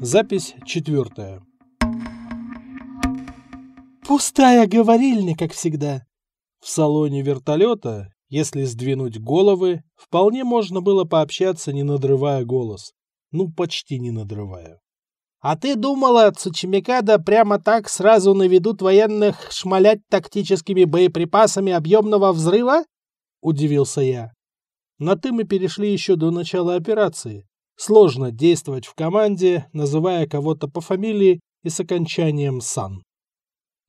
Запись четвертая. Пустая говорильня, как всегда. В салоне вертолета, если сдвинуть головы, вполне можно было пообщаться, не надрывая голос. Ну, почти не надрывая. А ты думала, Цучимикада прямо так сразу наведут военных шмалять тактическими боеприпасами объемного взрыва? Удивился я. На «ты» мы перешли еще до начала операции. Сложно действовать в команде, называя кого-то по фамилии и с окончанием «сан».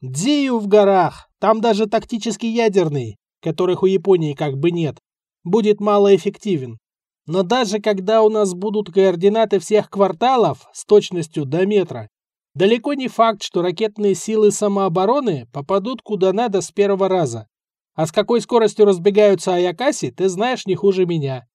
Дзию в горах, там даже тактический ядерный, которых у Японии как бы нет, будет малоэффективен. Но даже когда у нас будут координаты всех кварталов с точностью до метра, далеко не факт, что ракетные силы самообороны попадут куда надо с первого раза. А с какой скоростью разбегаются Аякаси, ты знаешь не хуже меня.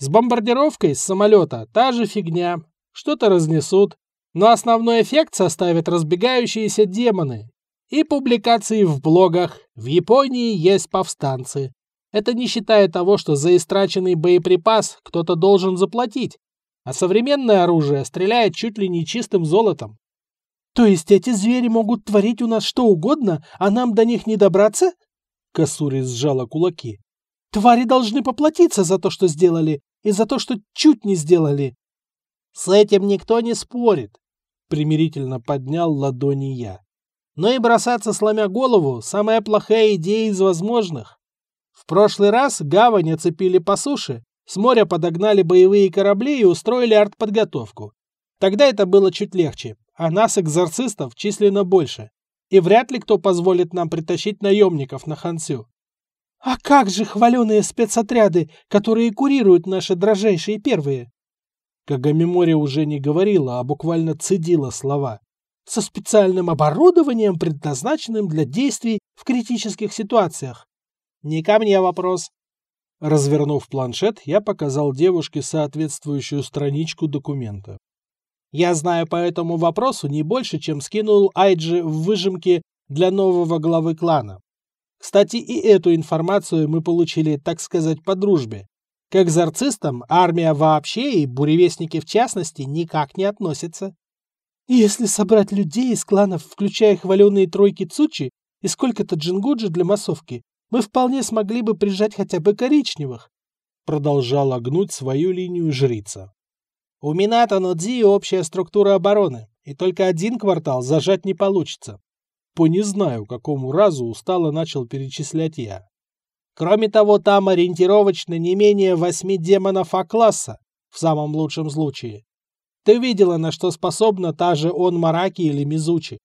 С бомбардировкой с самолета та же фигня. Что-то разнесут. Но основной эффект составят разбегающиеся демоны. И публикации в блогах. В Японии есть повстанцы. Это не считая того, что за истраченный боеприпас кто-то должен заплатить. А современное оружие стреляет чуть ли не чистым золотом. То есть эти звери могут творить у нас что угодно, а нам до них не добраться? Касури сжала кулаки. Твари должны поплатиться за то, что сделали, и за то, что чуть не сделали. С этим никто не спорит, примирительно поднял ладони я. Но и бросаться сломя голову – самая плохая идея из возможных. В прошлый раз гавань оцепили по суше, с моря подогнали боевые корабли и устроили артподготовку. Тогда это было чуть легче, а нас, экзорцистов, численно больше. И вряд ли кто позволит нам притащить наемников на Хансю. А как же хваленые спецотряды, которые курируют наши дрожайшие первые? Кагамимори уже не говорила, а буквально цедила слова. Со специальным оборудованием, предназначенным для действий в критических ситуациях. Не ко мне вопрос. Развернув планшет, я показал девушке соответствующую страничку документа. Я знаю по этому вопросу не больше, чем скинул Айджи в выжимке для нового главы клана. Кстати, и эту информацию мы получили, так сказать, по дружбе. К экзорцистам армия вообще и буревестники в частности никак не относятся. Если собрать людей из кланов, включая хваленые тройки Цучи и сколько-то джингуджи для массовки, мы вполне смогли бы прижать хотя бы коричневых. Продолжала гнуть свою линию жрица. У Минато Нодзи общая структура обороны, и только один квартал зажать не получится по не знаю какому разу устало начал перечислять я. Кроме того, там ориентировочно не менее восьми демонов А-класса, в самом лучшем случае. Ты видела, на что способна та же Он Мараки или Мизучи?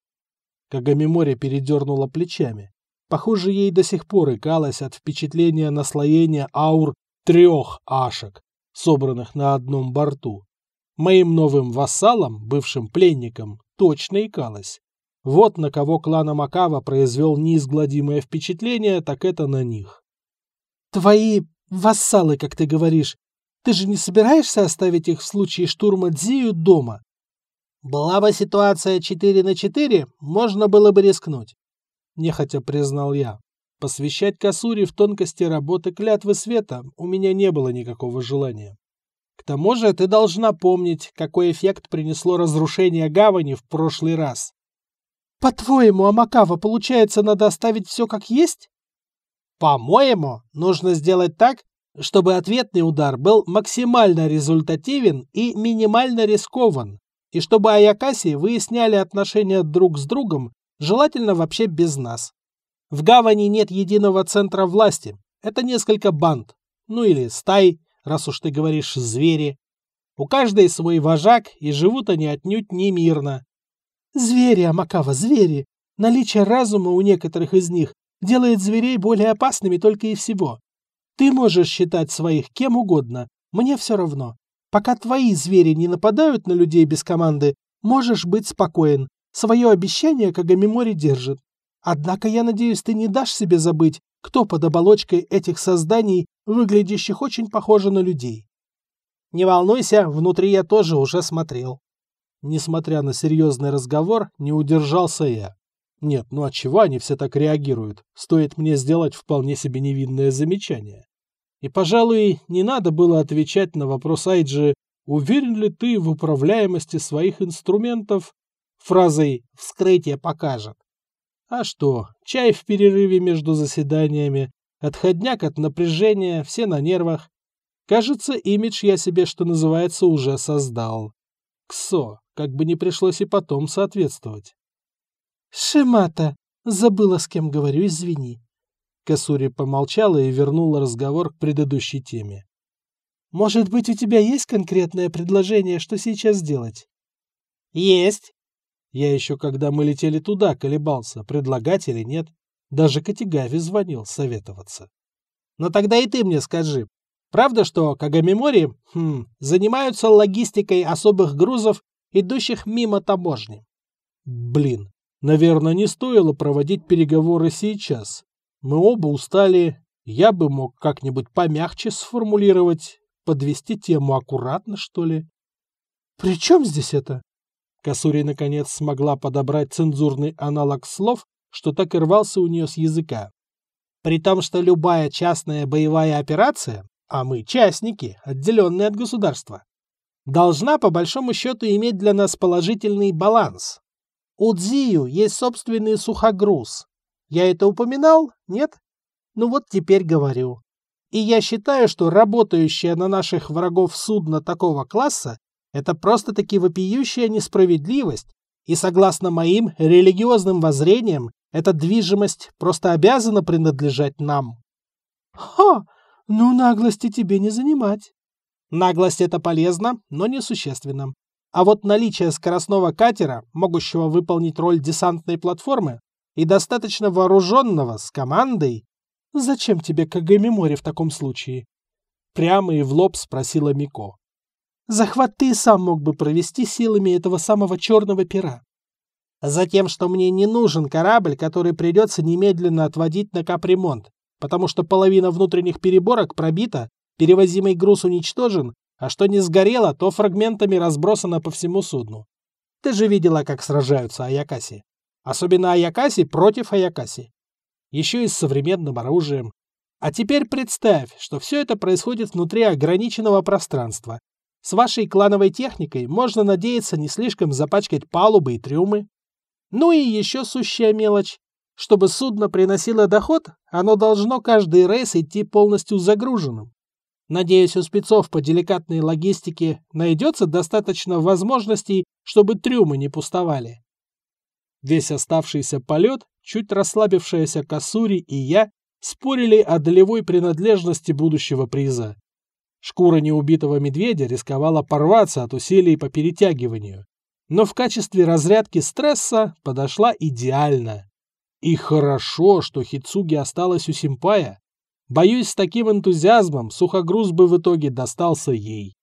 Кагамимори передернула плечами. Похоже, ей до сих пор икалось от впечатления наслоения аур трех ашек, собранных на одном борту. Моим новым вассалам, бывшим пленникам, точно икалось. Вот на кого клана Макава произвел неизгладимое впечатление, так это на них. «Твои вассалы, как ты говоришь. Ты же не собираешься оставить их в случае штурма Дзию дома?» «Была бы ситуация 4 на 4, можно было бы рискнуть», — нехотя признал я. Посвящать Касури в тонкости работы клятвы света у меня не было никакого желания. К тому же ты должна помнить, какой эффект принесло разрушение гавани в прошлый раз. По-твоему, Амакава, получается, надо оставить все как есть? По-моему, нужно сделать так, чтобы ответный удар был максимально результативен и минимально рискован, и чтобы Аякаси выясняли отношения друг с другом, желательно вообще без нас. В гавани нет единого центра власти, это несколько банд, ну или стай, раз уж ты говоришь звери. У каждой свой вожак, и живут они отнюдь не мирно. Звери, Амакава, звери. Наличие разума у некоторых из них делает зверей более опасными только и всего. Ты можешь считать своих кем угодно, мне все равно. Пока твои звери не нападают на людей без команды, можешь быть спокоен. Свое обещание Кагамимори держит. Однако я надеюсь, ты не дашь себе забыть, кто под оболочкой этих созданий, выглядящих очень похоже на людей. Не волнуйся, внутри я тоже уже смотрел. Несмотря на серьезный разговор, не удержался я. Нет, ну а чего они все так реагируют? Стоит мне сделать вполне себе невинное замечание. И, пожалуй, не надо было отвечать на вопрос Айджи, Уверен ли ты в управляемости своих инструментов? Фразой «вскрытие покажет». А что, чай в перерыве между заседаниями, отходняк от напряжения, все на нервах. Кажется, имидж я себе, что называется, уже создал. Ксо, как бы не пришлось и потом соответствовать. Шимата, забыла, с кем говорю, извини. Касури помолчала и вернула разговор к предыдущей теме. Может быть, у тебя есть конкретное предложение, что сейчас делать? Есть. Я еще, когда мы летели туда, колебался, предлагать или нет. Даже Катигави звонил советоваться. Но тогда и ты мне скажи. Правда, что Кагамимори хм, занимаются логистикой особых грузов, идущих мимо таможни? Блин, наверное, не стоило проводить переговоры сейчас. Мы оба устали. Я бы мог как-нибудь помягче сформулировать, подвести тему аккуратно, что ли. «При чем здесь это?» Касури наконец смогла подобрать цензурный аналог слов, что так и рвался у нее с языка. При том, что любая частная боевая операция, а мы частники, отделенные от государства, должна по большому счету иметь для нас положительный баланс. У Дзию есть собственный сухогруз. Я это упоминал? Нет? Ну вот теперь говорю. И я считаю, что работающее на наших врагов судно такого класса – это просто-таки вопиющая несправедливость, и согласно моим религиозным воззрениям, эта движимость просто обязана принадлежать нам. Ха! Ну, наглости тебе не занимать. Наглость это полезно, но несущественно. А вот наличие скоростного катера, могущего выполнить роль десантной платформы, и достаточно вооруженного, с командой... Зачем тебе Кагамимори в таком случае? Прямо и в лоб спросила Мико. Захват ты сам мог бы провести силами этого самого черного пера. Затем, что мне не нужен корабль, который придется немедленно отводить на капремонт, потому что половина внутренних переборок пробита, перевозимый груз уничтожен, а что не сгорело, то фрагментами разбросано по всему судну. Ты же видела, как сражаются Аякаси. Особенно Аякаси против Аякаси. Еще и с современным оружием. А теперь представь, что все это происходит внутри ограниченного пространства. С вашей клановой техникой можно надеяться не слишком запачкать палубы и трюмы. Ну и еще сущая мелочь. Чтобы судно приносило доход, оно должно каждый рейс идти полностью загруженным. Надеюсь, у спецов по деликатной логистике найдется достаточно возможностей, чтобы трюмы не пустовали. Весь оставшийся полет, чуть расслабившаяся Касури и я спорили о долевой принадлежности будущего приза. Шкура неубитого медведя рисковала порваться от усилий по перетягиванию, но в качестве разрядки стресса подошла идеально. И хорошо, что Хицуги осталась у Симпая. Боюсь, с таким энтузиазмом сухогруз бы в итоге достался ей.